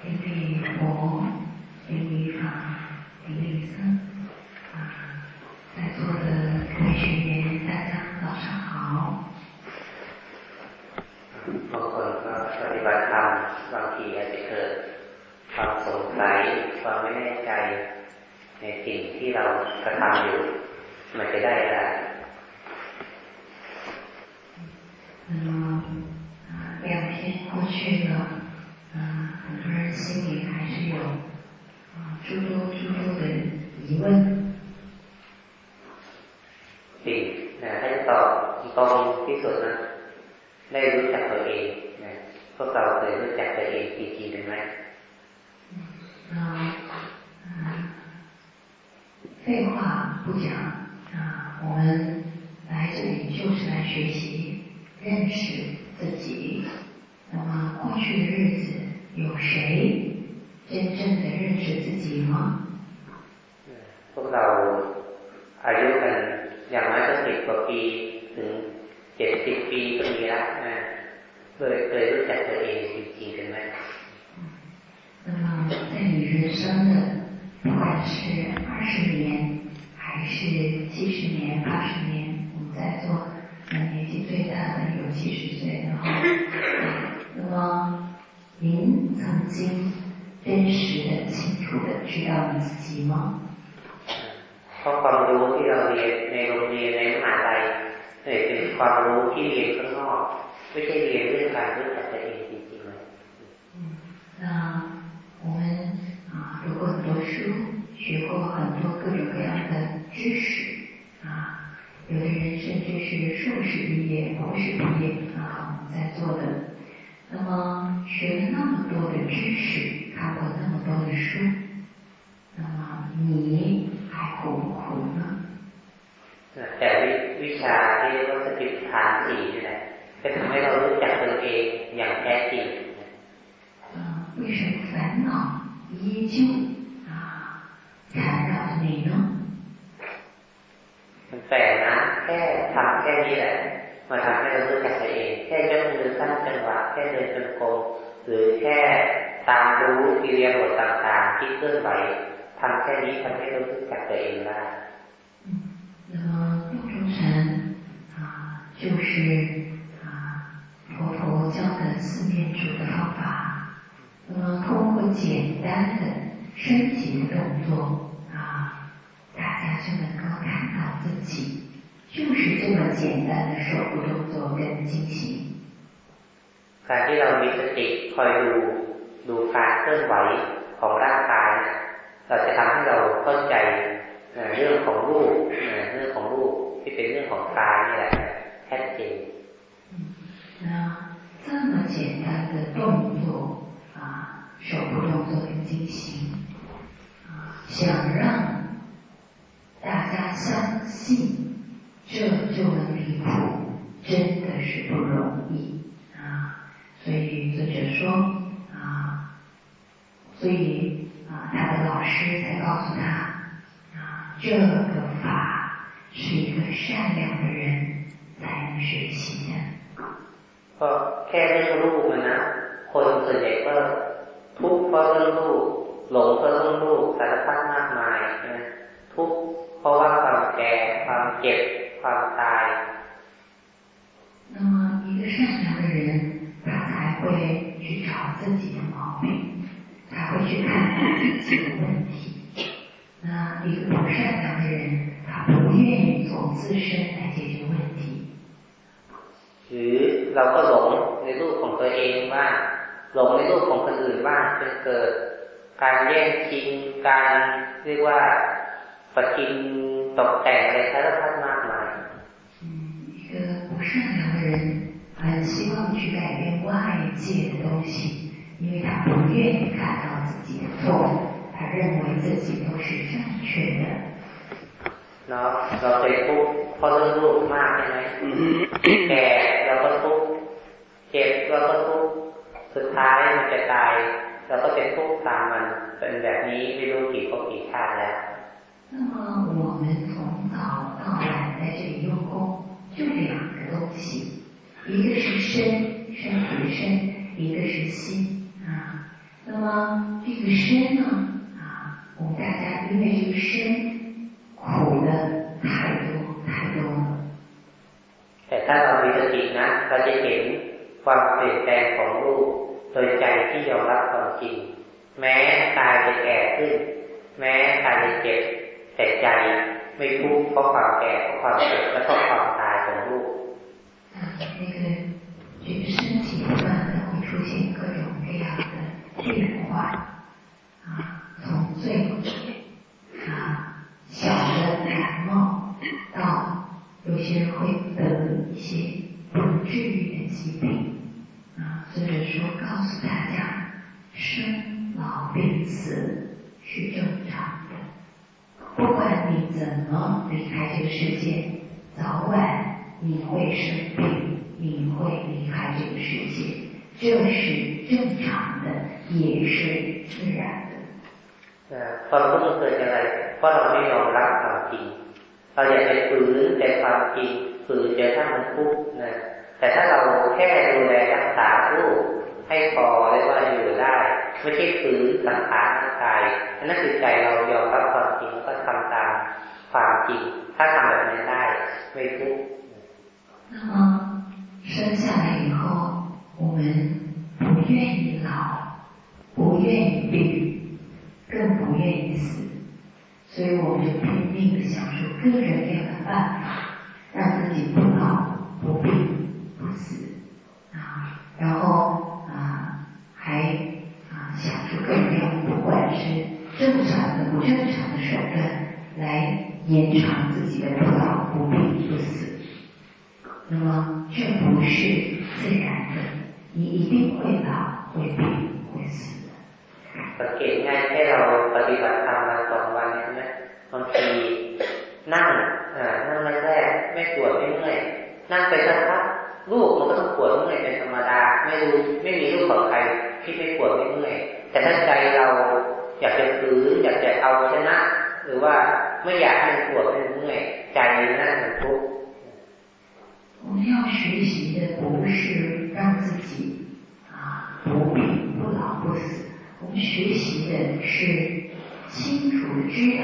เอเดโถเอเดคาเอเดซัง 那我们读过很多书，学过很多各种各样的知识，啊，有的人甚至是硕士毕业、博士毕业啊，在做的。那么学了那么多的知识，看过那么多的书，那么你还苦？ แต่วิชาที่เรียกว่าสติปัฏฐานสี่นี่แหละจะทำให้เรารู้จักตัวเองอย่างแท้จริง为什么烦恼依旧啊缠绕着你呢？มันแปลนะแค่ทำแค่นี้แหละมาทำให้เรารู้จักตัวเองแค่ยกมือสร้างจังหวะแค่เดินจนโกหรือแค่ตามรู้กิริยาบทต่างๆที่เคลื่อนไหว ทำแค่นี้那么不忠诚啊，就是啊，佛陀教的四念处的方法。那么通过简单的身体的动作啊，大家就能够看到自己，就是这么简单的手部动作跟进行。การที่เรามีสติ 那这么简单的动作啊，手部动作的进行啊，想让大家相信这就能离谱，真的是不容易啊。所以作者说啊，所以。他的老师才告诉他啊，这个法是一个善良的人才能学习的。好，开始入我们呢，或者是那个突破的路，龙的路，它的方向嘛，是突。เพราะว่าความแก่ความเจ็บความตาย善良的人他才会去找自己的毛病才会去看这个问题。那一个不善良的人，他不愿意从自身来解决问题。หรือเราก็หลงในรูปของตัวเองบ้างหลงในรูปของคนอื่นบ้างจนเกิดการแย่งชิงการเรียกว่าปะกินตกแต่งอะไรสารพัดมากมายอืมคือผู้善良的人很希望去改变外界的东西因为他不愿意看到自己的错，他认为自己都是正确的。那那皮肤，好多肉吗？对不对？干，然后粗，黑，然后粗，最后它会变白，然后接着粗，它变成这样子，你都几公几差了。那么我们从早到晚在这里用功，就两个东西，一个是身，身体的身；一个是心。啊。那么这个身呢啊，我们大家因为这个身苦的太多太多了。แต่ถ้าเรามีสตินะเราจะเห็นความเปลี่ยนแปลงของรูปโดยใจที่ยอมรับความจริงแม้กายจะแก่ขึ้น แม้กายจะเจ็บแต่ใจไม่ทุกข์เพราะความแก่เพราะความเจ็บและเพราะความตายของรูป那个 变化啊，从最啊小的感冒到有些人会得一些不治愈的疾病啊，所以说告诉大家，生。老病死是正常的，不管你怎么离开这个世界，早晚你会生病，你会离开这个世界，这是正常的，也是自然的。ความทุกข์เกิดจากอะไรเพราะเราไม่ยอมรับความจริงเราอยากจะฝืนแต่ความจริงฝืนจะถ้ามันทุกข์นะแต่ถ้าเราแค่ดูแลรักษารูปให้พอเรียกว่าอยู่ได้ไม่ใช่ฝืนสังขารร่างกายนั่นคือใจเรายอมรับความจริงก็ทำตามความจริงถ้าทำแบบนั้นได้ไม่ทุกข์那么生下来以后， 我们不愿意老，不愿意病，更不愿意死，所以我们就拼命的想出各种各样的办法，让自己不老、不病、不死啊，然后啊还啊。想出各种各样，不管是正常的、不正常的手段，来延长自己的不老、不病、不死。那么这不是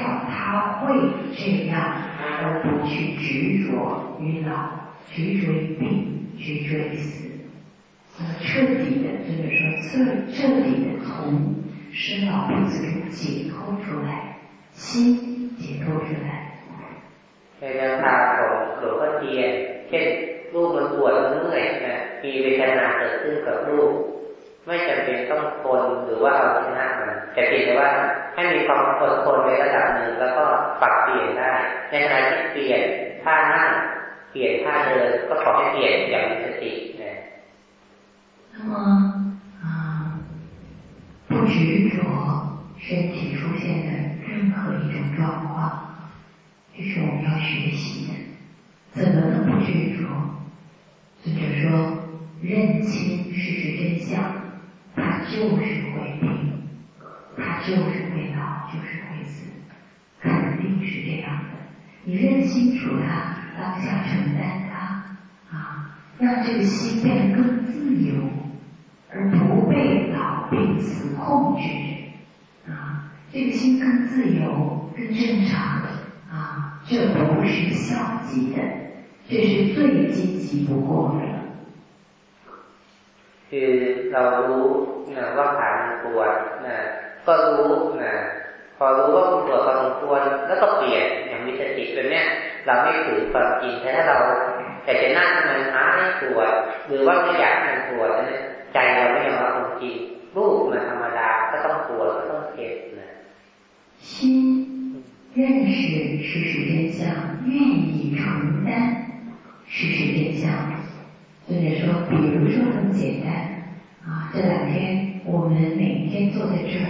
知道他会这样，而不去执着于老，执着于病，执着于死。彻底的，就是说彻彻底的从生老病死中解脱出来，心解脱出来。ในแนวทางของหลวงพ่อเทียนเช่นลูกมันปวดมันเมื่อยนะมีเวทนาเกิดขึ้นกับลูก ไม่จำเป็นต้องทนหรือว่าเอาชนะมันแต่เพียงแต่ว่าให้มีความอดทนในระดับหนึ่งแล้วก็ปรับเปลี่ยนได้ ในขณะที่เปลี่ยนท่านั่งเปลี่ยนท่าเดินก็ขอให้เปลี่ยนอย่างมีสติ那么啊，不执着身体出现的任何一种状况，这是我们要学习的。怎么能不执着？尊者说，认清事实真相，他 就是会病，他就是会老，就是会死，肯定是这样的。你认清楚他，当下承担他，啊，让这个心变得更自由。而不被老病死控制，啊，这个心更自由、更正常，啊，这不是消极的，这是最积极不过的。 คือเรารู้นะว่าขามันปวดนะก็รู้นะพอรู้ว่ามันปวดพอสมควรแล้วก็เปลี่ยนอย่างมีสติเป็นเนี้ยเราไม่ถือความจริงแต่ถ้าเราแต่จะนั่งมันหายปวดหรือว่าไม่อยากมันปวดเนี่ยใจเราไม่ยอมรับความจริงรูปมันธรรมดาก็ต้องปวดก็ต้องเจ็บนะ心认识事实真相，愿意承担事实真相。 尊者说，比如说很简单啊，这两天我们每天坐在这儿，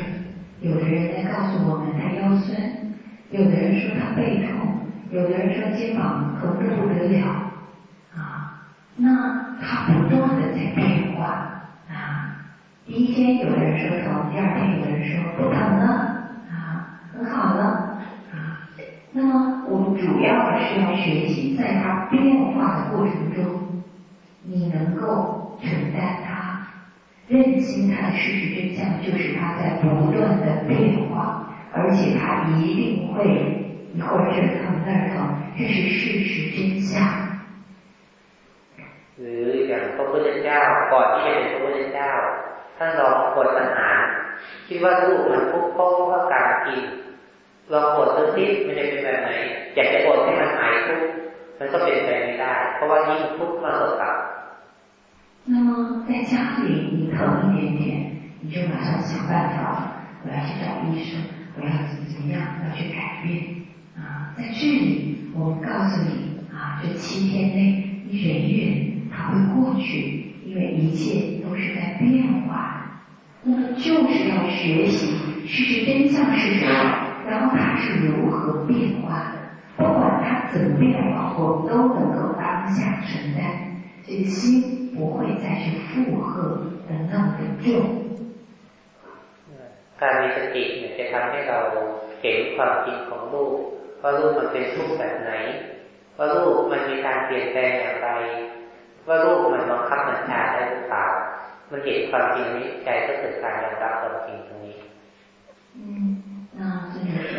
有的人在告诉我们他腰酸，有的人说他背痛，有的人说肩膀疼的不得了啊，那他不断的在变化啊。第一天有的人说疼，第二天有的人说不疼了，啊，很好了，啊。那么我们主要是要学习，在它变化的过程中，你能够 够承担它，认清它的事实真相，就是它在不断的变化，而且它一定会一会儿这疼那儿疼，这是事实真相。หรืออย่างพระพุทธเจ้าก่อนที่จะเป็นพระพุทธเจ้าท่านลองกดอาหารคิดว่าลูกมันพุกโป้เพราะการกินลองกดดูสิมันจะเป็นแบบไหนอยากจะกดให้มันหายทุกมันก็เป็นไปไม่ได้ เพราะว่ายิ่งทุกข์มากกว่า 那么在家里你疼一点点，你就马上想办法，我要去找医生，我要怎么怎么样，要去改变啊！在这里，我告诉你啊，这七天内你忍忍。它会过去，因为一切都是在变化的。那么就是要学习事实真相是什么，然后它是如何变化的。不管它怎么变化，我们都能够当下承担，这个心 不会再去负荷的那么的重。การมีสติเนี่ยจะทำให้เราเห็นความจริงของลูกว่าลูกมันเป็นทุกข์แบบไหนว่าลูกมันมีการเปลี่ยนแปลงอย่างไรว่ารูปมันบังคับมันชาได้หรือเปล่ามันเห็นความจริงนี้ใจก็เกิดการยอมรับความจริงตรงนี้嗯，那这里说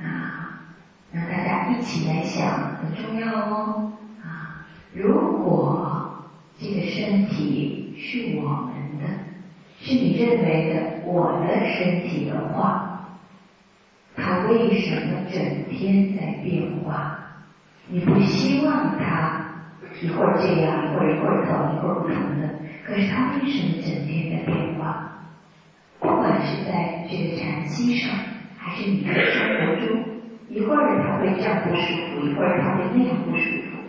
啊，让大家一起来想，很重要哦啊。如果 这个身体是我们的，是你认为的我的身体的话，它为什么整天在变化？你不希望它一会儿这样，一会儿一会儿疼，一会儿不疼的。可是他为什么整天在变化？不管是在这个禅期上，还是你的生活中，一会儿他会这样不舒服，一会儿他会那样不舒服。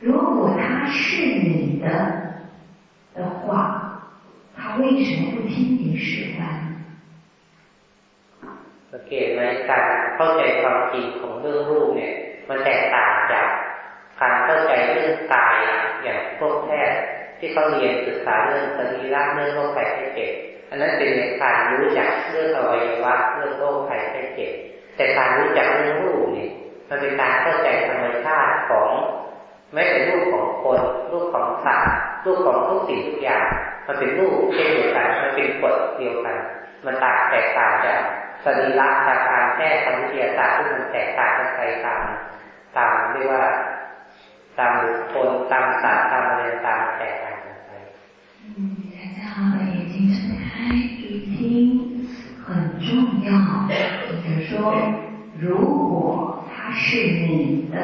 如果他是的的话，他为什么不听你使唤？สังเกตไหมการเข้าใจความจริงของเรื่องรูปเนี่ยมันแตกต่างจากการเข้าใจเรื่องกายอย่างพวกแพทย์ที่เขาเรียนศึกษาเรื่องสรีระเรื่องโรคภัยไข้เจ็บอันนั้นเป็นการรู้จักเรื่องอวัยวะเรื่องโรคภัยไข้เจ็บแต่การรู้จักเรื่องรูปนี่มันเป็นการเข้าใจธรรมชาติของ แม้แต่รูปของคนรูปของสัตว์รูปของทุกสิ่งทุกอย่าง มันเป็นรูปเช่นเดียวกันมันเป็นกฎเดียวกัน มันต่างแตกต่างจากสรีระทางการแพทย์ทางวิทยาศาสตร์ที่มันแตกต่างกันไปตามตามเรียกว่า当คน当สัตว์当人当แตกต่างกันไป嗯，大家把眼睛睁开，注意听，很重要。就是说，如果他是你的，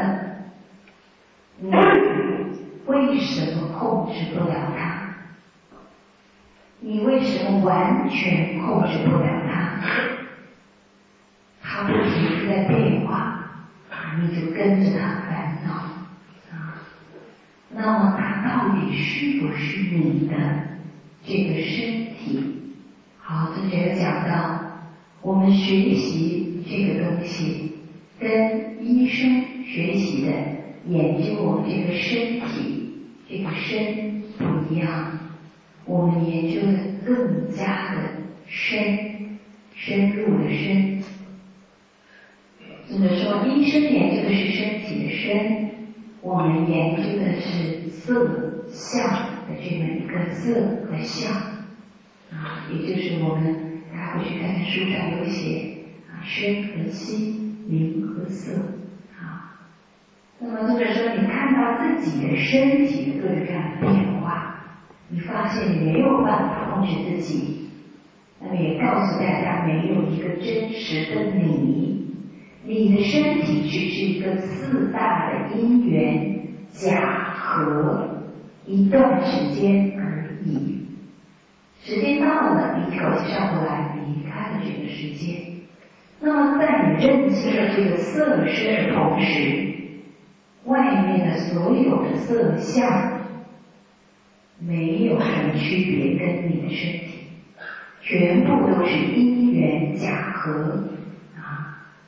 你为什么控制不了他？你为什么完全控制不了他？他不停在变化，你就跟着他烦恼啊。那么它到底是不是你的这个身体？好，这节讲到我们学习这个东西，跟医生学习的研究我们这个身体这个身不一样，我们研究的更加的深，深入的深。怎么说？医生研究的是身体的身。我们研究的是色相的这么一个色和相啊，也就是我们大家回去看看书上有写啊，身和心，名和色。那么作者说，你看到自己的身体的各种各样的变化，你发现你没有办法控制自己，那么也告诉大家，没有一个真实的你。你的身体只是一个四大的因缘假合一段时间而已，时间到了，你一口气上不来，离开了这个世界。那么，在你认清了这个色身的同时，外面的所有的色相没有什么区别，跟你的身体全部都是因缘假合。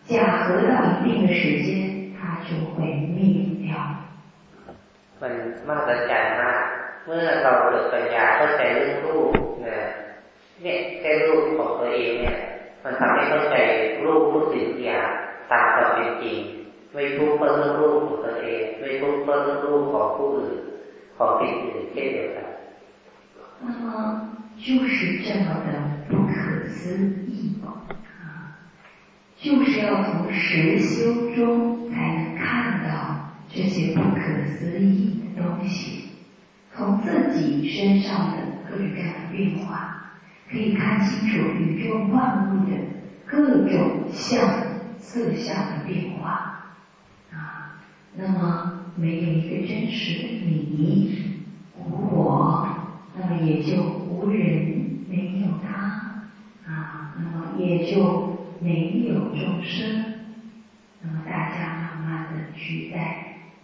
假合到一定的时间，它就会灭掉。มันมหัศจรรย์มากเมื่อเราเกิดปัญญาเข้าใจเรื่องรูปนะเนี่ยแค่รูปของตัวเองเนี่ย มันทำให้เข้าใจรูปทุกสิ่งอย่างตามความเป็นจริง ไม่ทุกข์เพราะเรื่องรูปของตัวเอง ไม่ทุกข์เพราะเรื่องรูปของผู้อื่น ของสิ่งอื่นเช่นเดียวกัน那么就是这么的不可思议啊，就是要从实修中才能看到这些不可思议的东西，从自己身上的各种各样的变化，可以看清楚宇宙万物的各种相、色相的变化啊。 那么。没有一个真实的你，无我，那么也就无人，没有他啊，那么也就没有众生。那么大家慢慢的去在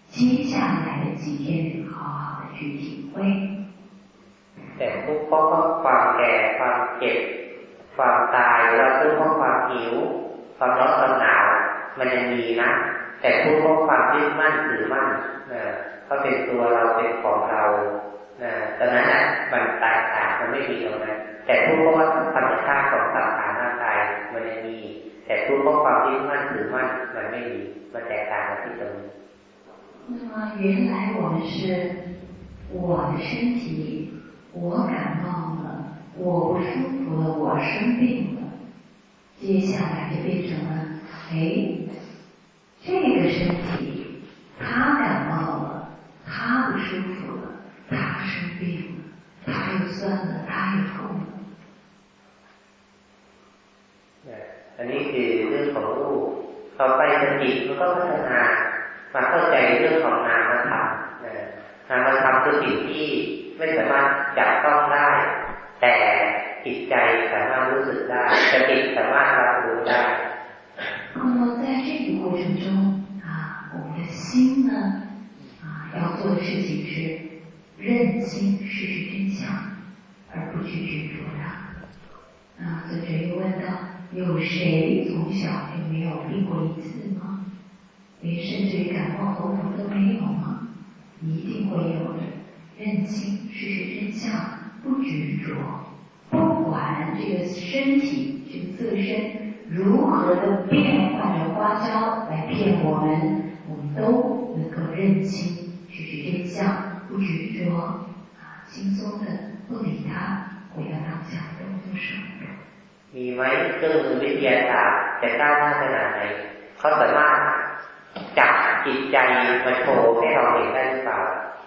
接下来的几天里好好的去体会。แต่ทุกข์เพราะความแก่ความเจ็บความตายแล้วทุกข์เพราะความหิวความร้อนความหนาวมันยังมีนะ แต่ทุกข์เพราะความยึดมั่นถือมั่นนะเขาเป็นตัวเราเป็นของเรานะตอนนั้นอ่ะมันแตกต่างมันไม่มีตรงนั้นแต่ทุกข์เพราะว่าธรรมชาติของสังขารร่างกายมันยังมี แต่ทุกข์เพราะความยึดมั่นถือมั่นมันไม่มีมันแตกต่างกันที่ตรงนี้那么原来我们是我的身体，我感冒了，我不舒服了，我生病了，接下来就变成了，哎， 这个身体，他感冒了，他不舒服了，他生病了，他又酸了，他又痛了。อันนี้คือเรื่องของรูปต่อไปสติมันก็พัฒนามาเข้าใจเรื่องของนามธรรมนามธรรมคือสิ่งที่ไม่สามารถจับต้องได้ แต่จิตใจสามารถรู้สึกได้สติสามารถรับรู้ได้那么在这个过程中啊，我们的 心呢啊要做的事情是认清事实真相，而不去执着它。啊，作者又问道：有谁从小就没有病过一次吗？连甚至于感冒头疼都没有吗？一定会有的。认清事实真相，不执着，不管这个身体这个自身。如何的变换着花招来骗，我们都能够认清事实真相，不执着，啊，轻松的不理他，回到当下的动作上。มีไหมเครื่องมือวิทยาศาสตร์จะก้าวหน้าขนาดไหนเขาสามารถจับจิตใจมาโชว์ให้เราเห็นได้หรือเปล่า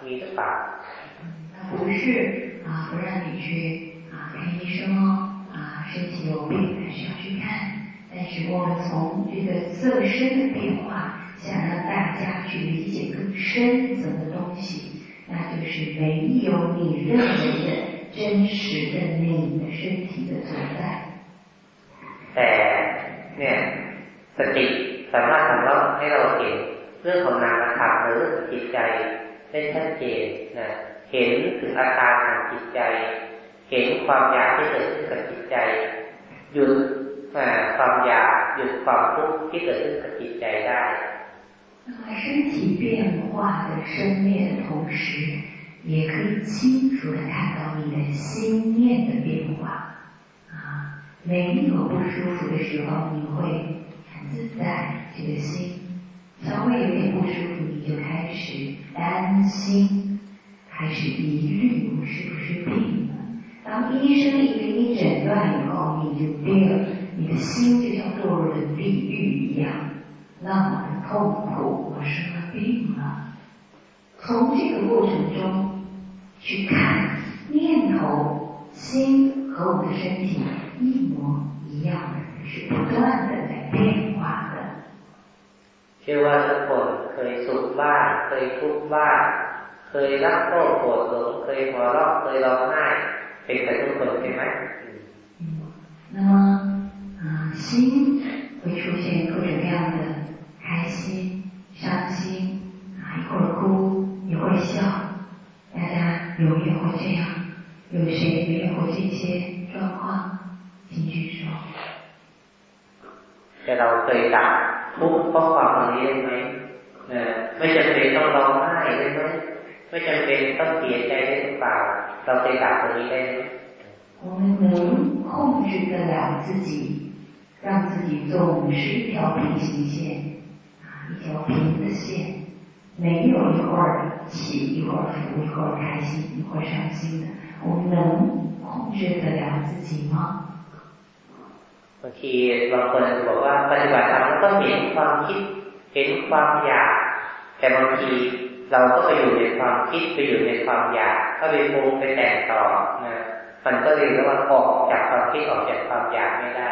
มีหรือเปล่า不是啊，不让你去啊看医生哦，啊身体有病还是要去看。但是我们从这个色身的变化， 想让大家去理解更深层的东西，那就是没有你认为的真实的你的身体的存在。แต่เนี่ยสติสามารถทำเราให้เราเห็นเรื่องของนามธรรมหรือจิตใจได้ชัดเจนนะเห็นถึงอาการของจิตใจ เห็นความอยากที่เกิดขึ้นกับจิตใจหยุดความอยากหยุดความทุกข์ที่เกิดขึ้นกับจิตใจได้ 那么身体变化的生灭的同时，也可以清楚的看到你的心念的变化。啊，没有不舒服的时候，你会很自在，这个心稍微有点不舒服，你就开始担心，开始疑虑是不是病了。当医生一给你诊断以后，你就病了。你的心就像堕入了地狱一样，那么的痛苦。我生了病了。从这个过程中去看，念头、心和我们的身体一模一样的，是不断的在变化的。เชื่อว่าทุกคนเคยสุขบ้างเคยทุกข์บ้างเคยรักโทษโกรธหลงเคยหัวเราะเคยร้องไห้เป็นกันทุกคนใช่ไหม那么。心会出现各种各样的 开心、伤心，啊，一会儿哭，一会儿笑，大家有没有过这样？有谁没有过这些状况？请举手。แต่เราเคยดับทุกข์เพราะความตรงนี้ได้ไหมไม่จำเป็นต้องร้องไห้ได้ไหมไม่จำเป็นต้องเสียใจได้หรือเปล่าเราเคยดับตรงนี้ได้ไหม我们能控制得了自己让自己总是一条平行线， 啊，一条平的线， 没有一会儿起，一会儿伏，一会儿开心，一会儿伤心的。我们能控制得了自己吗？บางทีบางคนบอกว่าปฏิบัติธรรมก็เห็นความคิดเห็นความอยากแต่บางทีเราก็ไปอยู่ในความคิดไปอยู่ในความอยากก็ไปปรุงไปแต่งต่อนะมันก็เลยเรียกว่าออกจากความคิดออกจากความอยากไม่ได้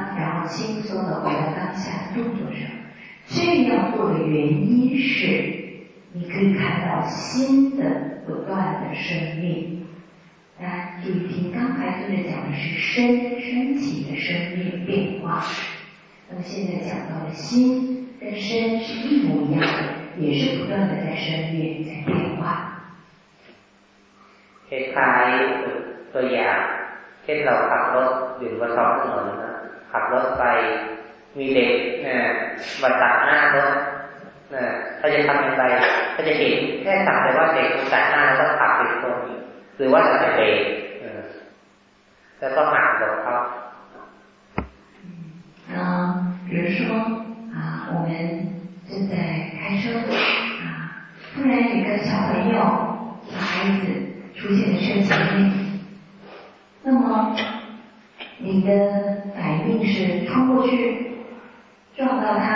这样做的原因是，你可以看到新的不断的生命。大家注意听，刚才尊者讲的是身身体的生命变化，那么现在讲到的心跟身是一模一样的，也是不断的在生灭，在变化。คล้ายตัวอย่างเช่นเราขับรถอยู่บนท้องถนนนะขับรถไป มีเด็กนะมาตัดหน้ารถนะเขาจะทำอย่างไรเขาจะเห็นแค่สักแต่ว่าเด็กตัดหน้าแล้วก็ขับไปชนรือว่าจะเบรกแล้วก็หักหลบเขา嗯，比如说啊，我们正在开车啊，突然有个小朋友、小孩子出现在车前面，那么你的反应是冲过去 撞到他，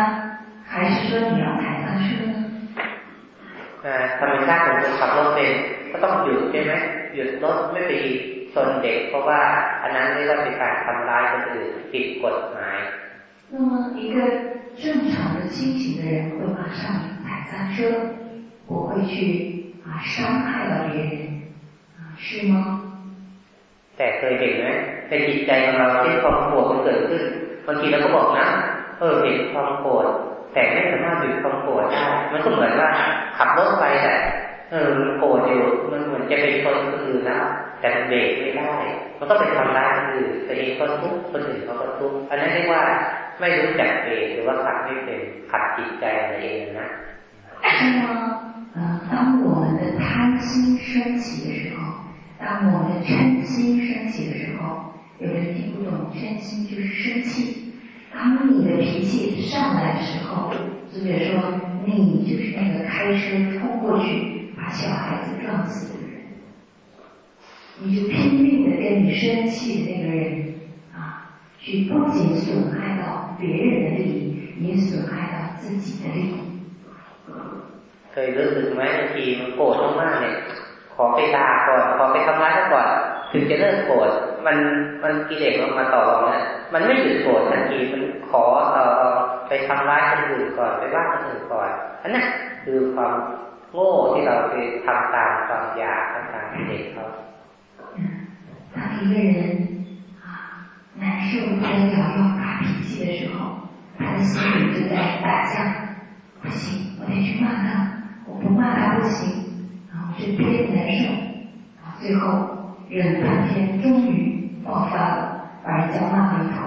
还是说你要踩刹车呢？ธรรมชาติของคนขับรถเป็นก็ต้องหยุดใช่ไหมหยุดรถไม่ไปชนเด็กเพราะว่าอันนั้นเรียกว่าเป็นการทำร้ายคนอื่นผิดกฎหมาย那么一个正常的清醒的人会马上踩刹车，不会去啊伤害到别人，啊是吗？แต่เคยเห็นไหมในจิตใจของเราที่ความโกรธมันเกิดขึ้นบางทีเราก็บอกนะ เออเห็นความโกรธแต่ไม่สามารถหยุดความโกรธได้มันก็เหมือนว่าขับรถไปแต่เออมันโกรธอยู่มันเหมือนจะเป็นคนอื่นนะแต่มันเบรกไม่ได้ มันก็ไปทำร้ายคนอื่นตัวเองก็ทุกข์คนอื่นเขาก็ทุกข์อันนั้นเรียกว่าไม่รู้จักเบรกหรือว่าขัดไม่เป็นขัดจิตใจตัวเองนะ那么，呃，当我们的贪心升起的时候，当我们的嗔心升起的时候，有人听不懂，嗔心就是生气。 当你的脾气上来的时候，就者说你就是那个开车冲过去。把小孩子撞死的人，你就拼命的跟你生气的那个人啊，去不仅损害到别人的利益，也损害到自己的利益。เคยรู้สึกไหมบางทีมันโกรธมากเนี่ยขอไปด่าก่อนขอไปทำร้ายก่อนถึงจะเลิกโกรธ มันมันกิเลสมันมาต่อรองนะมันไม่หยุดโกรธทันทีมันขอเอ่อไปทำร้ายคนอื่นก่อนไปว่าคนอื่นก่อนอันนั้นคือความโง่ที่เราไปทำตามความอยากทำตามเด็กเขา当一个人啊难受不得了要发脾气的时候，他的心里就在打架，不行，我得去骂他，我不骂他不行，然后就憋得难受，然后最后忍半天，终于 爆发了，把人家骂了一通，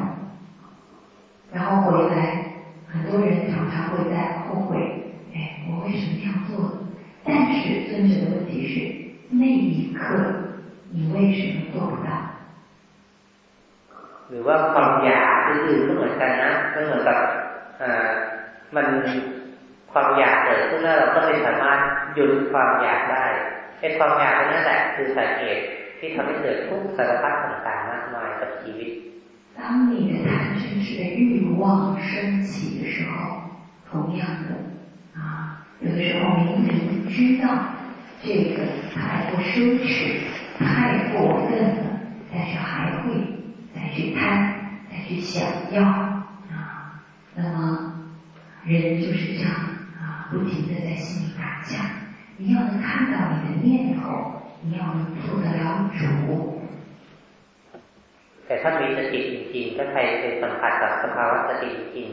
然后回来，很多人常常会在后悔，哎，我为什么这样做？但是尊者的问题是，那一刻你为什么做不到？หรือว่าความอยากอื่นก็เหมือนกันนะก็เหมือนกับอ่ามันความอยากเกิดขึ้นแล้วเราก็ไม่สามารถหยุดความอยากได้ไอ้ความอยากนั่นแหละคือสาเหตุที่ทำให้เกิดทุกข์สารพัดต่าง ง 当你的贪嗔痴的欲望升起的时候同样的啊有的时候明明知道这个太过奢侈太过分了但是还会再去贪再去想要啊那么人就是这样啊不停的在心里打架你要能看到你的念头你要能做得了主 แต่ถ้ามีสติจริงๆถ้าใครเคยสัมผัสกับสภาวะสติจริง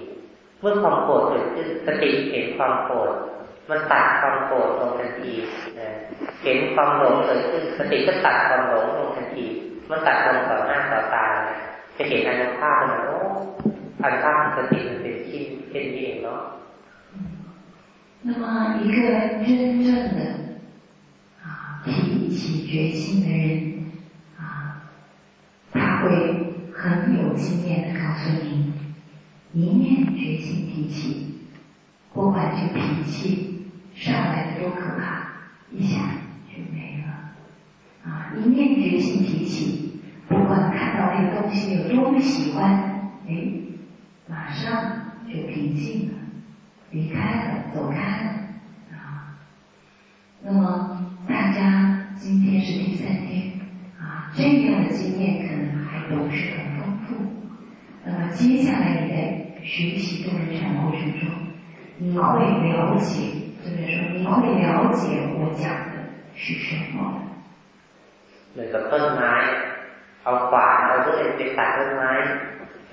เมื่อความโกรธเกิดขึ้นสติเห็นความโกรธมันตัดความโกรธลงทันทีนะ เห็นความหลงเกิดขึ้นสติก็ตัดความหลงลงทันทีมันตัดลงต่อหน้าต่อตาจะเห็นอนุภาพมันโอ้อนุภาพสติมันเป็นชิ้นเช่นนี้เองเนาะ那么一个真正的啊提起决心的人啊，他 会很有经验的告诉你，一念决心提起，不管这脾气上来的多可怕，一下就没了。啊，一念决心提起，不管看到那个东西有多么喜欢，哎，马上就平静了，离开了，走开了。接下来你在学习多人禅过程中，你会了解。就是说，你会了解我讲的是什么。เหมือนกับต้นไม้เอาขวานเอาเลื่อยไปตัดต้นไม้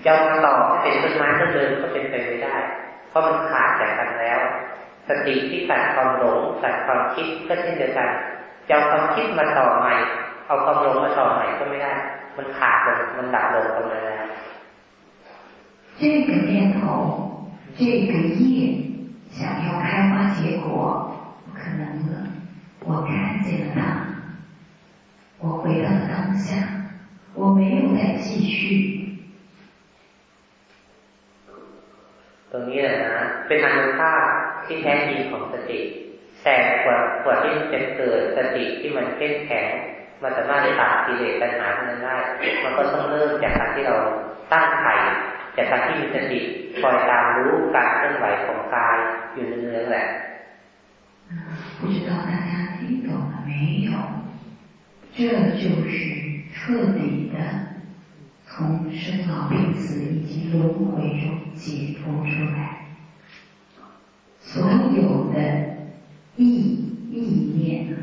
จะมาต่อให้เป็นต้นไม้ต้นเดิมก็เป็นไปไม่ได้ เพราะมันขาดจากกันแล้ว สติที่ตัดความหลงตัดความคิดก็เช่นเดียวกันจะเอาความคิดมาต่อใหม่ เอาความหลงมาต่อใหม่ก็ไม่ได้ มันขาดลงมันดับลงตรงนั้นแล้ว 这个念头，这个业。想要开花结果，不可能了。我看见了它，我回到了当下，我没有再继续。ตรงนี้นะเป็นอนุภาพที่แท้จริงของสติแต่กว่ากว่าที่จะเกิดสติที่มันเข้มแข็งมันสามารถตัดกิเลสปัญหาพวกนั้นได้มันก็ต้องเริ่มจากการที่เราตั้งไข่ จากการที่มีสติคอยตามรู้การเคลื่อนไหวของกายอยู่เนื้อแหละ不知道大家听懂了没有？这就是彻底的从生老病死以及轮回中解脱出来。所有的意意念，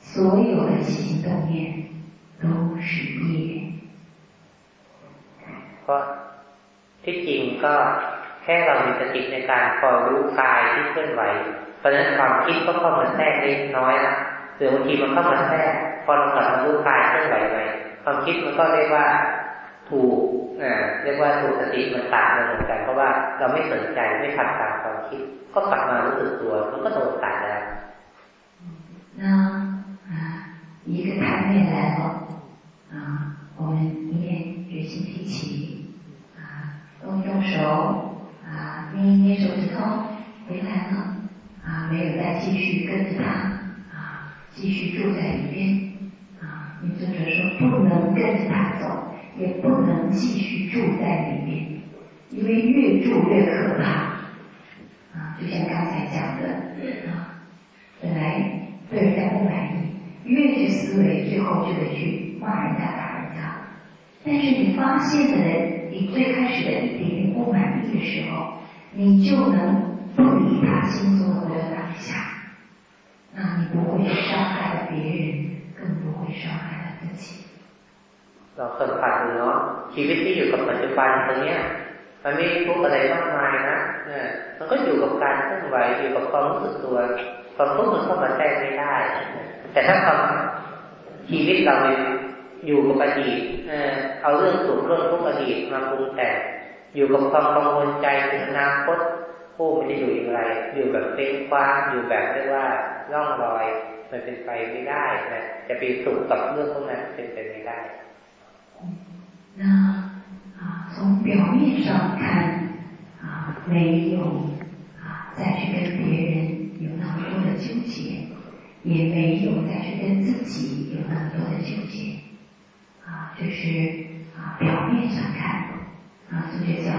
所有的起心动念，都是业。 เพราะที่จริงก็แค่เรามีสติในการคอยรู้กายที่เคลื่อนไหวเพราะฉะนั้นความคิดก็เข้ามาแทรกเล็กน้อยละหรือบางทีมันเข้ามาแทรกพอเรากลับมารู้กายเคลื่อนไหวไปความคิดมันก็เรียกว่าถูกอ่าเรียกว่าถูกสติมันตัดเหมือนกัน เพราะว่าเราไม่สนใจไม่ทันตามความคิด ก็กลับมารู้สึกตัวมันก็โดนตัดแล้ว那啊，一个贪念来了啊，我们一念决心提起。 动动手啊，捏一捏手指头，回来了啊，没有再继续跟着他啊，继续住在里面啊。你尊者说不能跟着他走，也不能继续住在里面，因为越住越可怕啊。就像刚才讲的啊，本来对人家不满意，越去思维，最后就得去骂人家、打人家。但是你发现的人。你最开始的一点点不满意的时候，你就能不理他，轻松的回到当下，那你不会伤害了别人，更不会伤害了自己。เราเคยผ่านเนาะชีวิตที่อยู่กับปัจจุบันตรงเนี้ยมันไม่ทุกข์อะไรมากมายนะเนี่ยมันก็อยู่กับการเคลื่อนไหวอยู่กับความรู้สึกตัวความทุกข์มันเข้ามาแทรกไม่ได้ แต่ถ้าความชีวิตเรา อยู่กับอดีตเอาเรื่องสุขเรื่องทุกข์อดีตมาปรุงแต่งอยู่กับความกังวลใจถึงอนาคตผู้มันจะอยู่อย่างไร อยู่แบบเป็นฟ้าอยู่แบบเรียกว่าร่องรอยมันเป็นไปไม่ได้นะจะไปสุขกับเรื่องพวกนั้นเป็นไปไม่ได้那啊，从表面上看啊，没有啊再去跟别人有那么多的纠结，也没有再去跟自己有那么多的纠结。 啊，就是啊，表面上看，啊，苏学讲，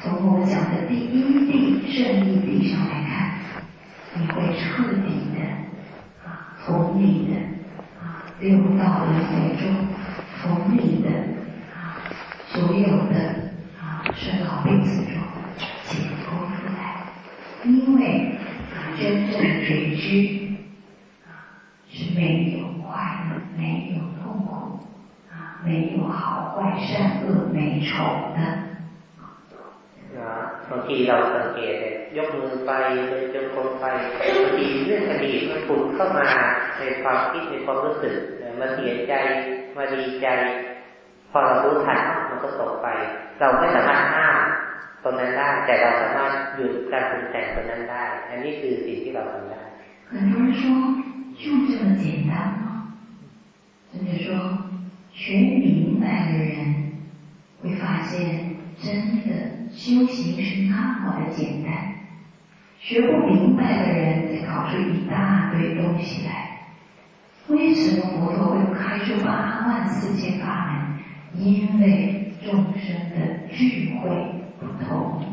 从我们讲的第一地正义地上来看，你会彻底的啊，从你的啊六道轮回中，从你的啊所有的啊生老病死中解脱出来，因为啊真正的觉知啊是没有快乐，没有。没有好坏善恶美丑的。นะบางทีเราสังเกตเลย ยกมือไปเดินจงกรมไปบางทีเรื่องอดีตมันผุดเข้ามาในความคิดในความรู้สึกมาเสียใจมาดีใจ พอเรารู้ทันมันก็ตกไป เราไม่สามารถห้ามตรงนั้นได้ แต่เราสามารถหยุดการปรุงแต่งตรงนั้นได้ อันนี้คือสิ่งที่เราทำได้很多人说就这么简单吗？甚至说 学明白的人会发现，真的修行是那么的简单。学不明白的人才搞出一大堆东西来。为什么佛陀会开出八万四千法门？因为众生的智慧不同，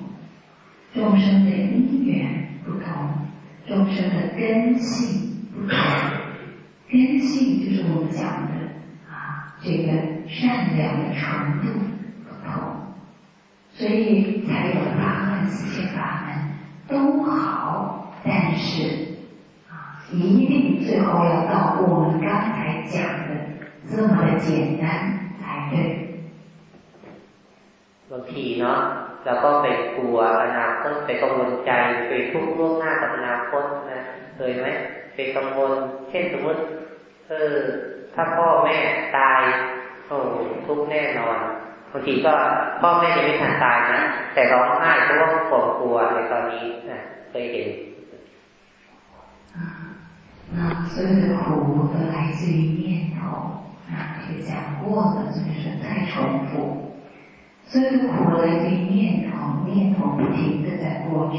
众生的因缘不同，众生的根性不同。根性就是我们讲的，这个善良的程度不同，所以才有八万四千法门都好，但是。一定最后要到我们刚才讲的这么的简单才对。บางทีเนาะเราก็ไปกลัวอนาคตไปกังวลใจไปทุกข์ล่วงหน้ากับอนาคตนะเคยไหมไปกังวลเช่นสมมติเออ ถ้าพ่อแม่ตายโอ้ทุกข์แน่นอนบางทีก็พ่อแม่จะไม่ทันตายนะแต่ร้องไห้เพราะว่าความกลัวในตอนนี้นะเคยเห็น那所有的苦都来自于念头，啊，这个讲过了，这个是再重复。所有的苦来自于念头，念头不停的在过去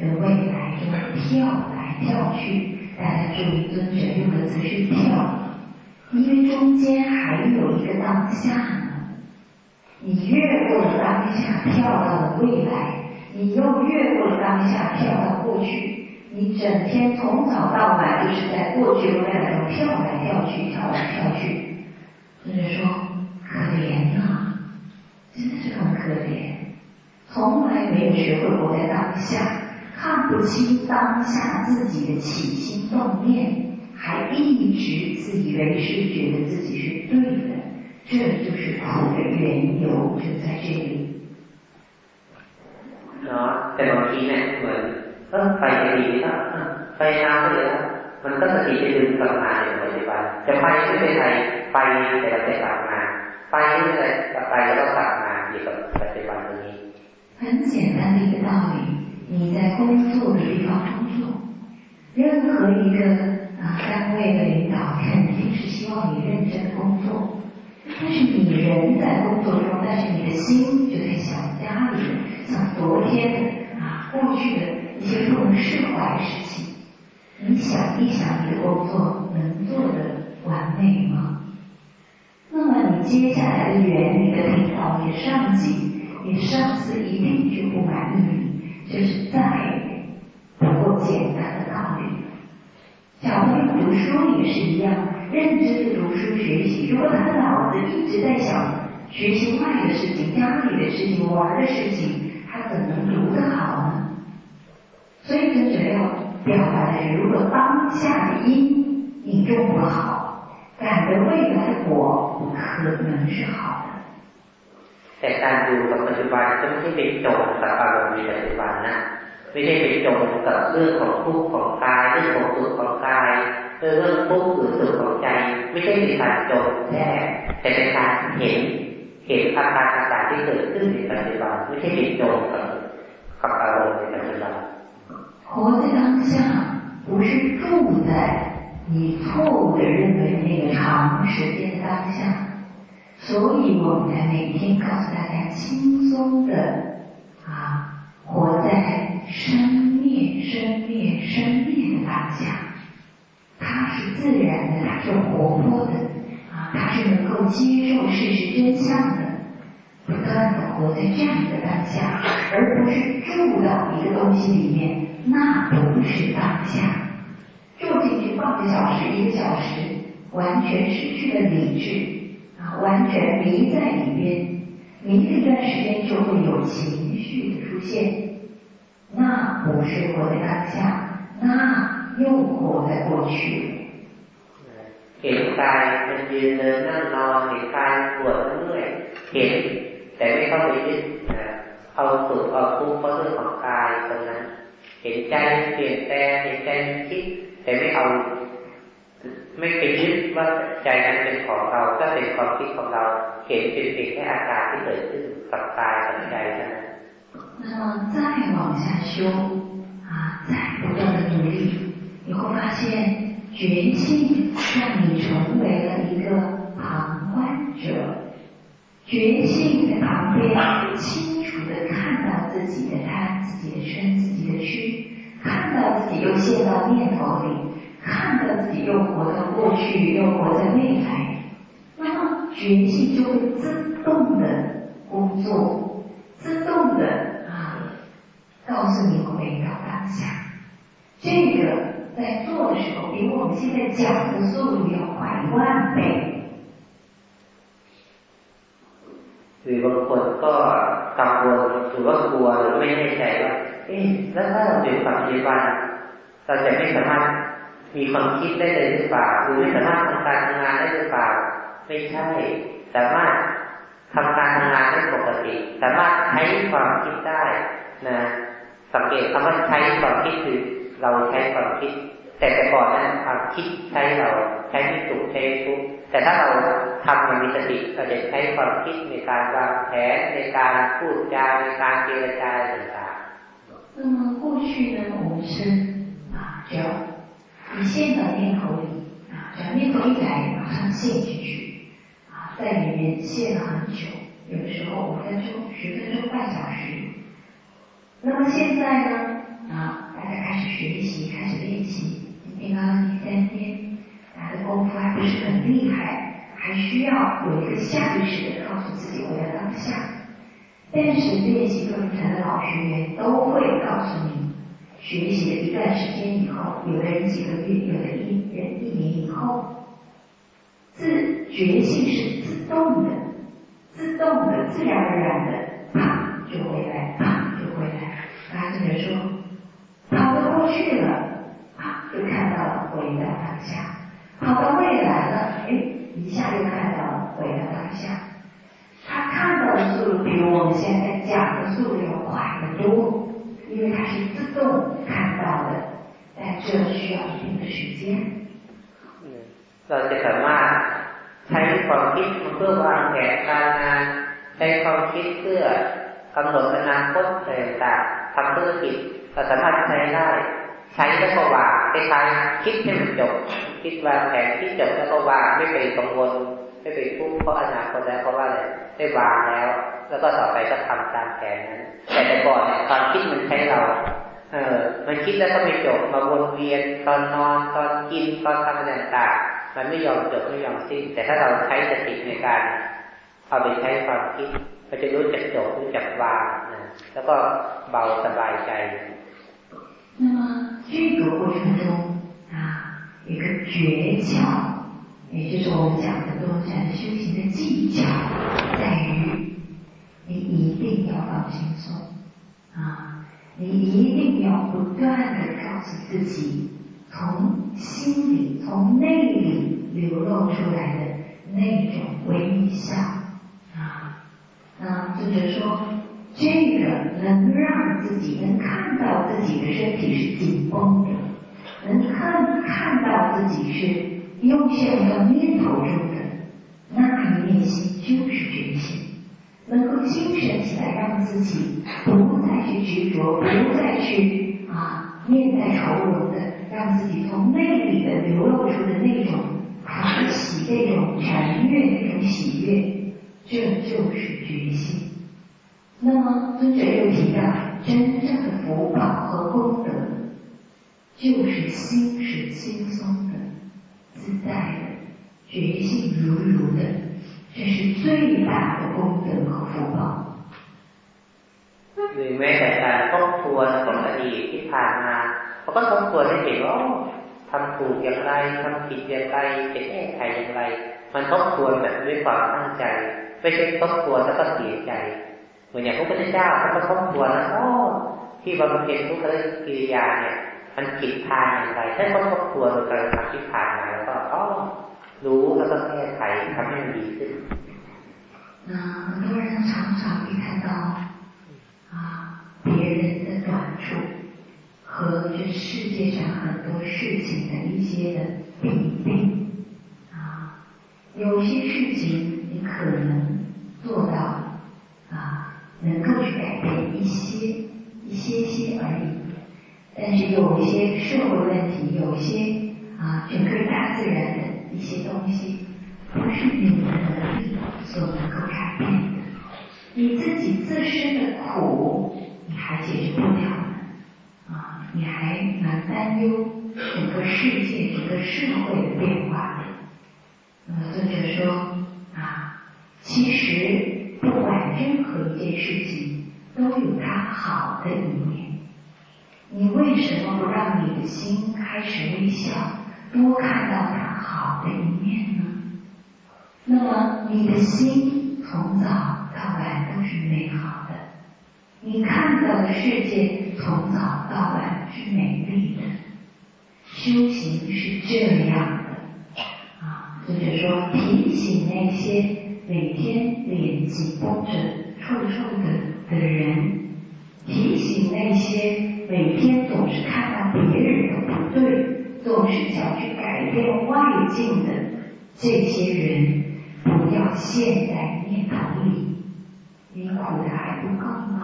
跟未来中跳来跳去。大家注意，尊者用的词是跳， 因为中间还有一个当下呢。你越过了当下，跳到了未来，你又越过了当下，跳到过去。你整天从早到晚就是在过去和未来中跳来跳去，跳来跳去。或者说，可怜啊，真的是很可怜，从来没有学会活在当下，看不清当下自己的起心动念，还一直自以为是，觉得自己是对的，这就是苦的缘由，就在这里。啊，在某一年，我。เออไปจะดีนะไปน้ำเลยนะมันก็สติจะดึงกลับมาอย่างปัจจุบันจะไปไม่เป็นไรไปแต่เราจะกลับมาไปเรื่อยๆกลับไปแล้วก็กลับมาอยู่กับปัจจุบันตรงนี้很简单的一个道理，你在工作的地方工作，任何一个 单位的领导肯定是希望你认真工作，但是你人在工作中，但是你的心就在想家里，想昨天啊过去的。一些不能释怀的事情，你想一想，你的工作能做的完美吗？那么你接下来的缘，你的领导、你的上级、你的上司一定就不满意你，这是再不够简单。小朋友读书也是一样，认真的读书学习，如果他的脑子一直在想学习外的事情、家里的事情、玩的事情，他怎么能读得好呢？所以尊者要表达的是，如果当下的因你种不好，赶的未来的果不可能是好的。แต่การดูกับปัจจุบันจะไม่ใช่เป็นโจทย์กับอารมณ์ในปัจจุบันนะ ไม่ใช่เป็นโจทย์กับเรื่องของทุกข์ของกายเรื่องของสุขของกายเรื่องทุกข์หรือสุขของใจ ไม่ใช่เป็นการโจทย์แค่แต่เป็นการเห็นเห็นอาการต่างๆที่เกิดขึ้นในปัจจุบันไม่ใช่เป็นโจทย์กับกับอารมณ์ในปัจจุบัน活在当下，不是住在你错误的认为那个长时间的当下，所以我们才每天告诉大家轻松的啊，活在 生灭、生灭、生灭的当下，它是自然的，它是活泼的啊，它是能够接受事实真相的，不断的活在这样的当下，而不是住到一个东西里面。那不是当下，住进去半个小时、一个小时，完全失去了理智啊，完全迷在里边，迷了一段时间就会有情绪的出现，那不是活在当下，那又活在过去。เห็นกายมันยืนเดินนั่งนอนเห็นกายปวดเมื่อยเห็นแต่ไม่เข้าไปยึดค เอาสุขเอาทุกข์เพราะเรื่องของกายตรงนั้น เห็นใจเปลี่ยนแปลงเห็นใจคิด แต่ไม่เอา ไม่ไปยึดว่าใจนั้นเป็นของเรา ก็เป็นความคิดของเรา เห็นเป็นเพียงแค่อาการที่เกิดขึ้นกับกายกับใจเท่านั้น 那么再往下修啊，再不断的努力，你会发现觉性让你成为了一个旁观者，觉性在旁边清楚的看到自己的贪、自己的嗔、自己的痴，看到自己又陷到念头里，看到自己又活在过去，又活在未来，那么觉性就会自动的工作，自动的，告诉你回到当下，这个。在做的时候，比我们现在讲的速度要快一万倍。หรือบางคนก็กังวลหรือว่ากลัวหรือไม่แน่ใจว่าเอ๊ะแล้วถ้าเราเป็นปัจจุบันเราจะไม่สามารถมีความคิดได้เลยหรือเปล่าหรือไม่สามารถทำการทำงานได้หรือเปล่าไม่ใช่ สามารถทำการทำงานได้ปกติ สามารถใช้ความคิดได้นะ สังเกตคำว่าใช้ความคิดคือเราใช้ความคิด แต่แต่ก่อนนั้นความคิดใช้เราใช้ไม่ถูกใช้ทุกแต่ถ้าเราทำมันมีสติเราจะใช้ความคิดในการวางแผนในการพูดจาในการเจรจาต่างๆ那么过去呢，我们是啊，只要你陷到念头里啊，只要念头一来，马上陷进去啊，在里面陷了很久，有的时候五分钟、十分钟、半小时。 那么现在呢，啊。大家开始学习，开始练习。今天刚刚第三天，大家的功夫还不是很厉害，还需要有一个下意识的告诉自己我要当下。但是练习课程的老学员都会告诉你，学习了一段时间以后，有的人几个月，有的一人一年以后，自觉性是自动的，自动的，自然而然的，啪就回来，啪就回来。大家记得说。跑到过去了，啊，就看到了回到当下；跑到未来了，哎，一下就看到了回到当下。他看到的速度比我们现在讲的速度要快得多，因为它是自动看到的，但这需要一定的时间。เราจะสามารถใช้ความคิดเพื่อวางแผนการงานใช้ความคิดเพื่อ กำหนดอนาคตต่างทำธุรกิจเราสามารถใช้ได้ ใช้แล้วก็วางคล้ายๆคิดให้มันจบ คิดวางแผนคิดจบแล้วก็วางไม่ไปกังวลไม่ไปทุกข์เพราะอนาคตแล้วเพราะว่าอะไรได้วางแล้ว แล้วก็ต่อไปก็ทำตามแผนนั้น แต่แต่ก่อนเนี่ยความคิดมันใช้เรา เออ มันคิดแล้วก็ไม่จบมาวนเวียนตอนนอนตอนกินตอนทำอะไรต่างมันไม่ยอมจบไม่ยอมสิ้น แต่ถ้าเราใช้สติในการเอาไปใช้ความคิด เราจะรู้จักจบรู้จักวางนะแล้วก็เบาสบายใจ那么这个过程中啊，一个诀窍，也就是我们讲的多禅修行的技巧，在于你一定要放轻松啊，你一定要不断的告诉自己，从心里、从内里流露出来的那种微笑啊。 那作者说。这个能让自己能看到自己的身体是紧绷的，能看看到自己是又陷到念头中的，那一念心就是觉心，能够精神起来，让自己不再去执着，不再去啊面带愁容的，让自己从内里的流露出的那种欢喜、那种禅悦、那种喜悦，这就是觉性。那么尊者又提到，真正的福报和功德，就是心是轻松的、自在的、觉性如如的，这是最大的功德和福报。หรือแม้แต่การทบทวนของอดีตที่ผ่านมาเขาก็ทบทวนให้เห็นว่าทำถูกอย่างไรทำผิดอย่างไรจะแก้ไขอย่างไร มันทบทวนแบบด้วยความตั้งใจ ไม่ใช่ต้องกลัวแล้วก็เสียใจเหมือนอย่างพระพุทธเจ้าท่านก็ต้องกลัวนะโอ้ที่บำเพ็ญทุกขกิริยาเนี่ย มันผิดทางอย่างไรท่านก็ครองกลัวโดยการทำที่ผ่านมาแล้วก็อ๋อรู้แล้วก็แก้ไขทำให้มันดีขึ้นนะเมื่อเราชอบ那路人常常会看到啊别人的短处和这世界上很多事情的一些的弊病啊，有些事情你可能做到啊，能够去改变一些一些些而已，但是有一些社会问题，有一些啊，整个大自然的一些东西，不是你的能力所能够改变的，你自己自身的苦，你还解决不了啊。你还蛮担忧整个世界、整个社会的变化的。那么作者说啊，其实不管任何一件事情都有它好的一面。你为什么不让你的心开始微笑，多看到它好的一面呢？那么你的心从早到晚都是美好的，你看到的世界从早到晚。是美丽的，修行是这样的啊。就是说，提醒那些每天脸紧绷着、臭臭的的人，提醒那些每天总是看到别人的不对，总是想去改变外境的这些人，不要陷在念头里。你苦的还不够吗？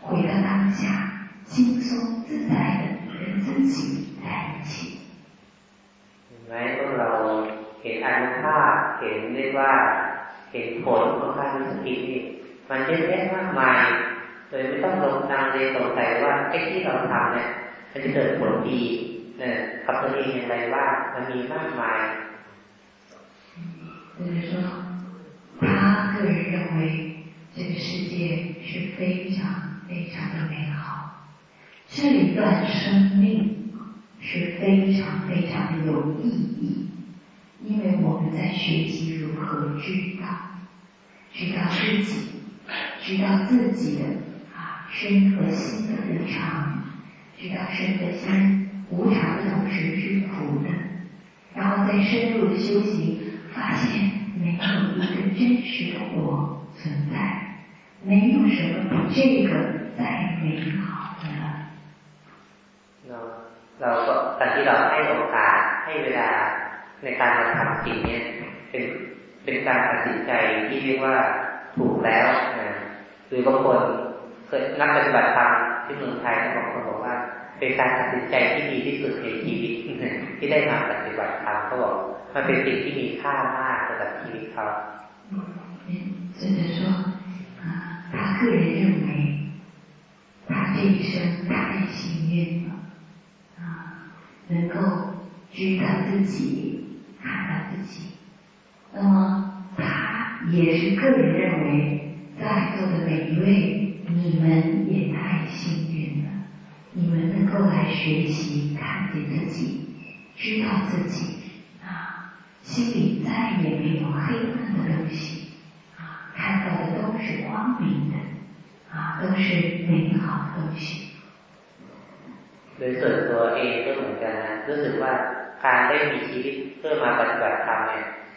回到当下。轻松自在的跟自己在一起。เห็นไหมพวกเราเห็นอนุภาพเห็นเรียกว่า เห็นผลของการมีสตินี่มันเยอะแยะมากมายโดยไม่ต้องลงนังเลยสงสัยว่าไอ้ที่เราทำเนี่ยมันจะเกิดผลดีเนี่ยกับตัวเองอย่างไรว่ามันมีมากมาย就是说，他个人认为这个世界是非常非常的美好。这一段生命是非常非常的有意义，因为我们在学习如 何知道，知道自己，知道自己的啊身和心的无常，知道身和心无常的同时是苦的，然后再深入的修行，发现没有一个真实的我存在，没有什么比这个再美好的了。เราก็แต่ที่เราให้โอกาสให้เวลาในการมาทำสิ่งนี้เป็น เป็นการตัดสินใจที่เรียกว่าถูกแล้วนะหรือบางคนเคยนักปฏิบัติธรรมที่เมืองไทยเขาบอกเขาบอกว่า เป็นการตัดสินใจที่ดีที่สุดในชีวิตที่ได้มาปฏิบัติธรรมเขาบอกมันเป็นสิ่งที่มีค่ามากสำหรับชีวิตเขา真的说，啊，他个人认为，他这一生太幸运了。能够知道自己，看到自己， 那么他也是个人认为，在座的每一位，你们也太幸运了，你们能够来学习，看见自己，知道自己，啊，心里再也没有黑暗的东西，啊，看到的都是光明的，啊，都是美好的东西。โดยส่วนตัวเองก็เหมือนกันนะรู้สึกว่าการได้มีชีวิตเพื่อมาปฏิบัติธรรมเนี่ย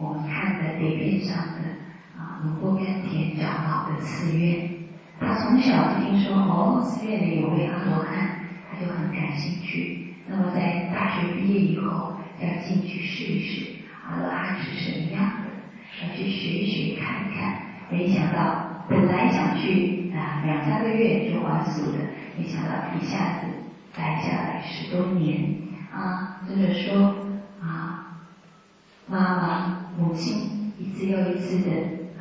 我们看的碟片上的啊能够跟田长老的寺院。他从小听说哦，寺院里有位阿罗汉，他就很感兴趣。那么在大学毕业以后，要进去试一试阿罗汉是什么样的，要去学一学看一看。没想到本来想去啊两三个月就还俗的，没想到一下子。待下来十多年啊，或者说啊，妈妈、母亲一次又一次的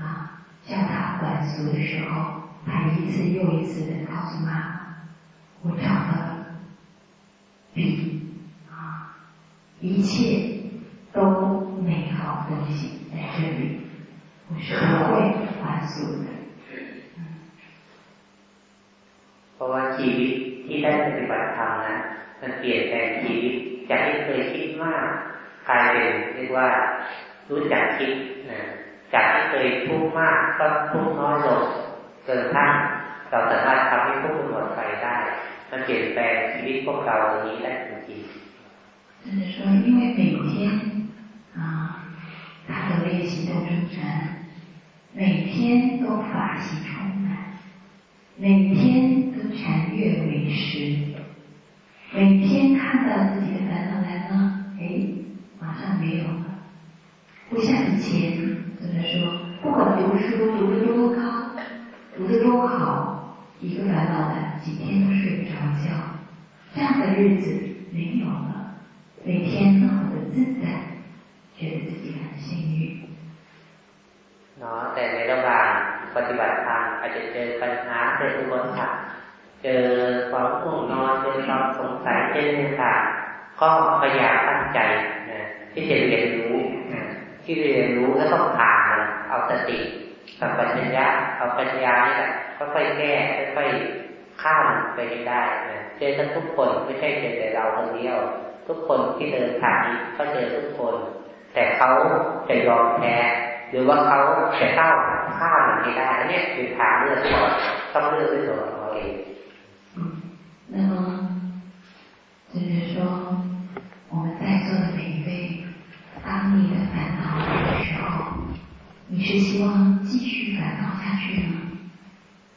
啊叫他还俗的时候，他一次又一次的告诉妈妈：“我找到了比啊一切都美好的东西在这里，我是不会还俗的。”เพราะว่าชีวิต ที่ได้ปฏิบัติธรรมนะมันเปลี่ยนแปลงชีวิตจากที่เคยคิดมากกลายเป็นเรียกว่า รู้จักคิดนะจากที่เคยทุกข์มากก็ทุกข์น้อยลงจนทั้งเราสามารถทำให้ทุกข์หมดไปได้มันเปลี่ยนแปลงชีวิตพวกเราตรงนี้ได้จริงๆ就是说，因为每天啊，他的练习都真诚，每天都法喜充满，每天都禅悦为师，每天看到自己的烦恼来了，哎，马上没有了， 不像以前，就是说，不管读书读得多高，读得多好，一个烦恼来，几天都睡不着觉，这样的日子没有了，每天那么的自在，觉得自己很幸运。เนาะแต่ในระหว่างปฏิบัติธรรมอาจจะเจอปัญหาเจออุปสรรคเจอความง่วงนอนเจอความสงสัยเจอเรื่องต่างก็พยายามตั้งใจนะที่จะเรียนรู้นะ ที่เรียนรู้แล้วต้องผ่านเอาสติกับปัญญาเอาปัญญานี่แหละค่อยๆแก้ค่อยๆข้ามไปได้นะเจอกันทุกคนไม่ใช่เจอแต่เราคนเดียว ทุกคนที่เดินทางนี้ก็เจอทุกคน แต่เขาจะยอมแพ้หรือว่าเขาจะก้าวข้ามมันไม่ได้อันนี้คือทางเลือกก่อนต้องเลือกด้วยตัวของเราเอง 你是希望继续烦恼下去呢，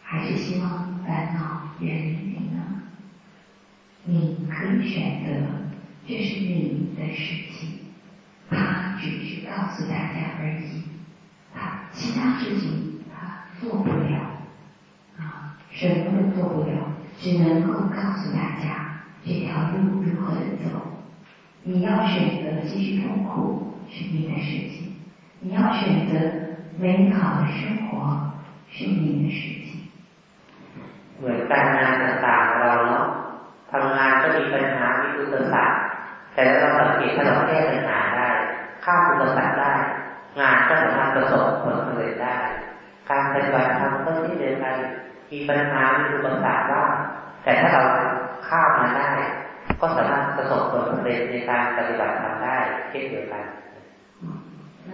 还是希望烦恼远离你呢？你可以选择，这是你的事情，他只是告诉大家而已。他其他事情他做不了啊，什么都做不了，只能够告诉大家这条路如何的走。你要选择继续痛苦是你的事情，你要选择美好的生活是你的事情。เหมือนการงานต่างๆเราเนาะทำงานก็มีปัญหามีอุปสรรคแต่เราสังเกตถ้าเราแก้ปัญหาได้ข้ามอุปสรรคได้งานก็สามารถประสบผลสำเร็จได้ การปฏิบัติธรรมก็เช่นเดียวกันมีปัญหามีอุปสรรคว่าแต่ถ้าเราข้ามมาได้ ก็สามารถประสบผลสำเร็จในการปฏิบัติธรรมได้เช่นเดียวกัน那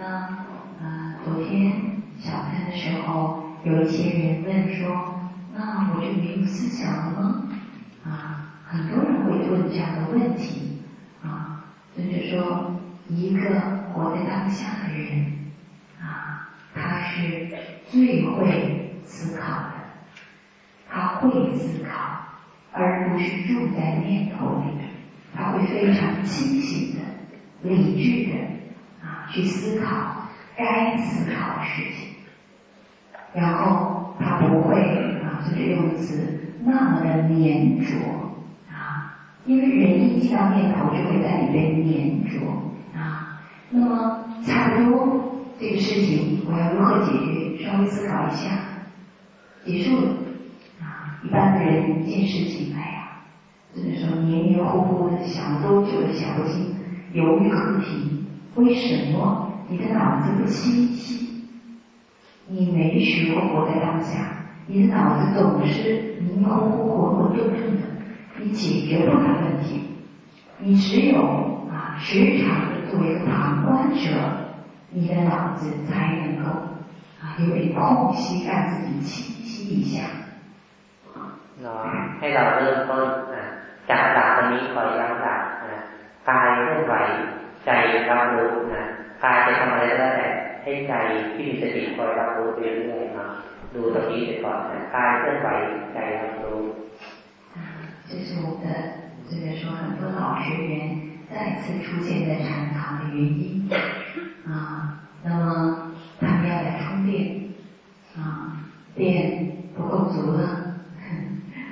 呃， 昨天小餐的时候，有一些人问说：“那我就没有思想了吗？”啊，很多人会问这样的问题啊，就是说，一个活在当下的人啊。他是最会思考的，他会思考，而不是住在念头里。他会非常清醒的、理智的啊去思考该思考的事情，然后他不会啊就是用词那么的粘着啊，因为人一进到念头就会在里边粘着啊，那么差不多。这个事情我要如何解决？稍微思考一下，结束了。啊，一般的人一件事情，哎呀，就是说黏黏糊糊的，想多久都想不清，犹豫不停。为什么？你的脑子不清晰，你没学过活在当下，你的脑子总是迷迷糊糊、混混沌沌的，你解决不了问题。你只有啊，时常的作为一个旁观者。你的脑子才能够啊有点空隙，让自己清晰一下。เนาะให้เราเริ่มต้นจากหลักตรงนี้คอยย้ำหลักกายเคลื่อนไหวใจรับรู้นะ กายจะทำอะไรก็ได้ให้ใจที่มีสติคอยรับรู้ไปเรื่อยๆเนาะดูตรงนี้ไปก่อนนะกายเคลื่อนไหวใจรับรู้这是我的，这个说很多老学员再次出现在禅堂的原因。啊，那么他们要来充电，啊，电不够足了，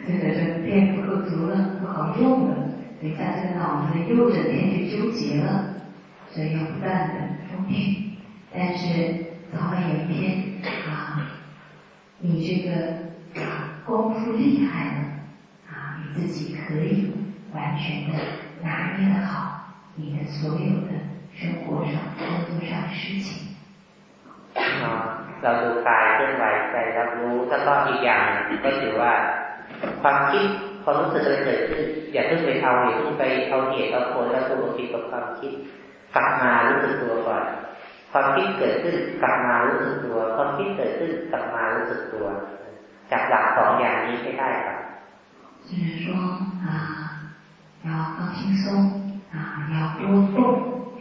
这个是电不够足了，不好用了，等一下这个脑子又整天就纠结了， 所以要不断的充电。但是早晚有一天啊，你这个啊功夫厉害了，啊，你自己可以完全的拿捏的好你的所有的。生活上、工作上的事情。เราดูกายเคลื่อนไหวใจรับรู้แล้วก็อีกอย่างก็ถือว่า ความคิดความรู้สึกอะไรเกิดขึ้นอย่าเพิ่งไปเอาอย่าเพิ่งไปเอาเหตุเอาผลแล้วตัวคิดกับความคิด กลับมารู้สึกตัวก่อนความคิดเกิดขึ้นกลับมารู้สึกตัวความคิดเกิดขึ้นกลับมารู้สึกตัวจับหลักสองอย่างนี้ให้ได้ครับ就是说啊，要放轻松啊，要多动，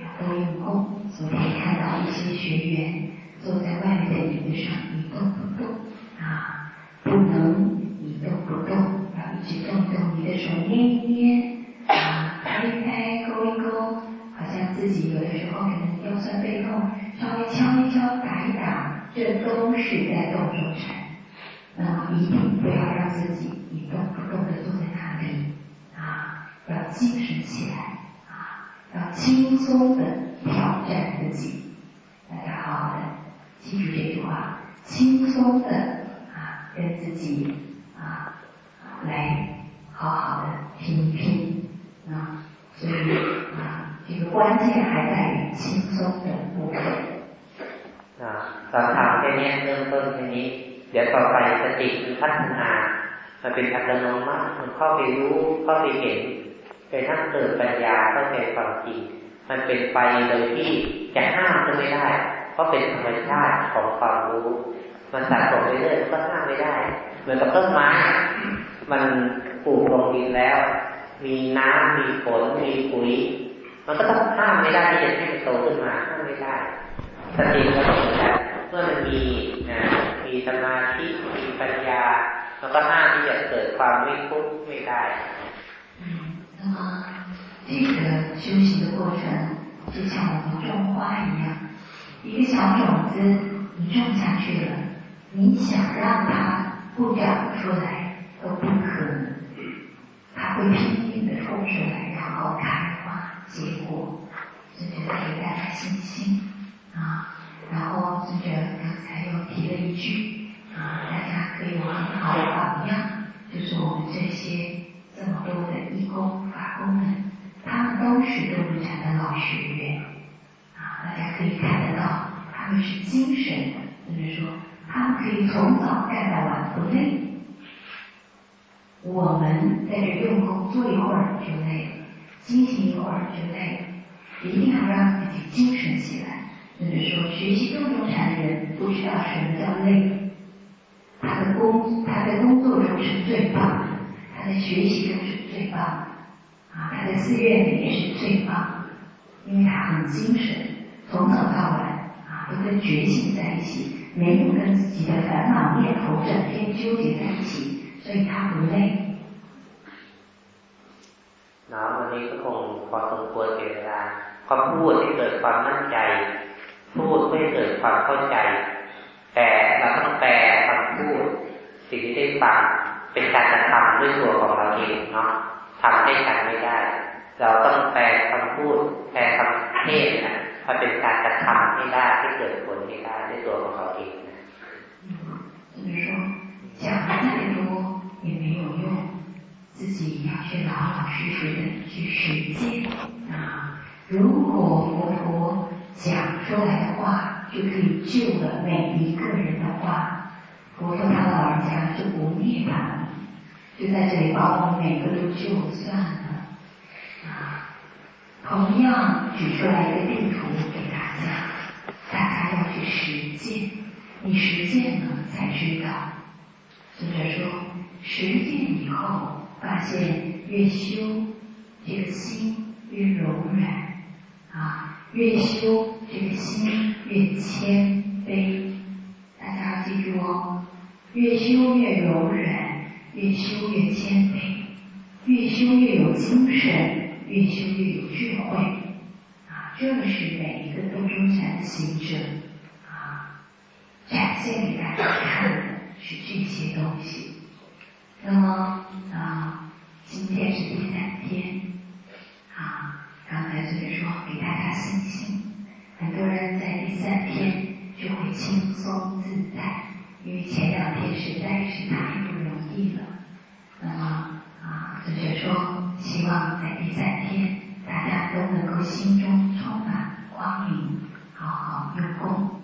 要多用功。昨天看到一些学员坐在外面的椅子上一动不动啊，不能一动不动，要一直动动你的手捏一捏 自己有的时候可能腰酸背痛，稍微敲一敲，打一打，这都是在动中禅。那么一定不要让自己一动不动的坐在那里啊，要精神起来啊，要轻松的挑战自己。大家好好的记住这句话，轻松的啊跟自己啊来好好的拼一拼啊，所以啊这个关键还在于轻松的部分。啊，เราทำแค่นี้เริ่มต้นแค่นี้เดี๋ยวต่อไปสติมันพัฒนามันเป็นอัตโนมัติมันเข้าไปรู้เข้าไปเห็นไปนั่งเกิดปัญญาเข้าใจความจริงมันเป็นไปโดยที่จะห้ามก็ไม่ได้ เพราะเป็นธรรมชาติของความรู้ มันสะสมไปเรื่อยก็ห้ามไม่ได้ เหมือนกับต้นไม้ มันปลูกลงดินแล้ว มีน้ำมีฝนมีปุ๋ย มันก็ต้องห้ามไม่ได้ที่จะให้มันโตขึ้นมาห้ามไม่ได้สติก็เหมือนกันเมื่อมันมีนะมีสมาธิมีปัญญามันก็ห้ามที่จะเกิดความไม่ทุกข์ไม่ได้这个修行的过程，就像我们种花一样，一个小种子你种下去了，你想让它不长出来都不可能，它会拼命的冲出来，然后开花 结果。尊者给大家信心啊，然后尊者刚才又提了一句啊，大家可以有很好的榜样，就是我们这些这么多的义工法工们。他们都是动物禅的老学员啊，大家可以看得到，他们是精神的，就是说，他们可以从早干到晚不累。我们在这用功做一会儿就累了，清醒一会儿就累，一定要让自己精神起来。就是说，学习动物禅的人不知道什么叫累，他的工他在工作中是最棒的，他在学习中是最棒的。啊，他在寺院里也是最棒的，因为他很精神，从早到晚啊都跟觉醒在一起，没有跟自己的烦恼念头整天纠结在一起，所以他不累。那วันนี้ก็คงพอสมควรเวลาพอพูดให้เกิดความมั่นใจ พูดให้เกิดความเข้าใจ แต่เราต้องแปลคำพูด สิ่งที่ได้ฟังเป็นการกระทำด้วยตัวของเราเองเนาะทำให้กันไม่ได้ เราต้องแปลคำพูดแปลคำเทศนะมาเป็นการกระทำให้ได้ให้เกิดผลให้ได้ด้วยตัวของเราเองนะ 自己要去老老实实的去实践啊。如果佛陀讲出来的话就可以救了每一个人的话，佛陀他老人家就不涅槃了。就在这里把我们每个都救算了啊！同样举出来一个地图给大家，大家要去实践。你实践了才知道。尊者说，实践以后发现越修这个心越柔软啊，越修这个心越谦卑。大家要记住哦，越修越柔软。越修越谦卑，越修越有精神，越修越有智慧，啊，这是每一个东中禅的行者啊，展现给大家看的是这些东西。那么啊，今天是第三天啊，刚才就是说给大家信心，很多人在第三天就会轻松自在，因为前两天实在是太不容易了。那么啊，子学说，希望在第三天，大家都能够心中充满光明。好好用功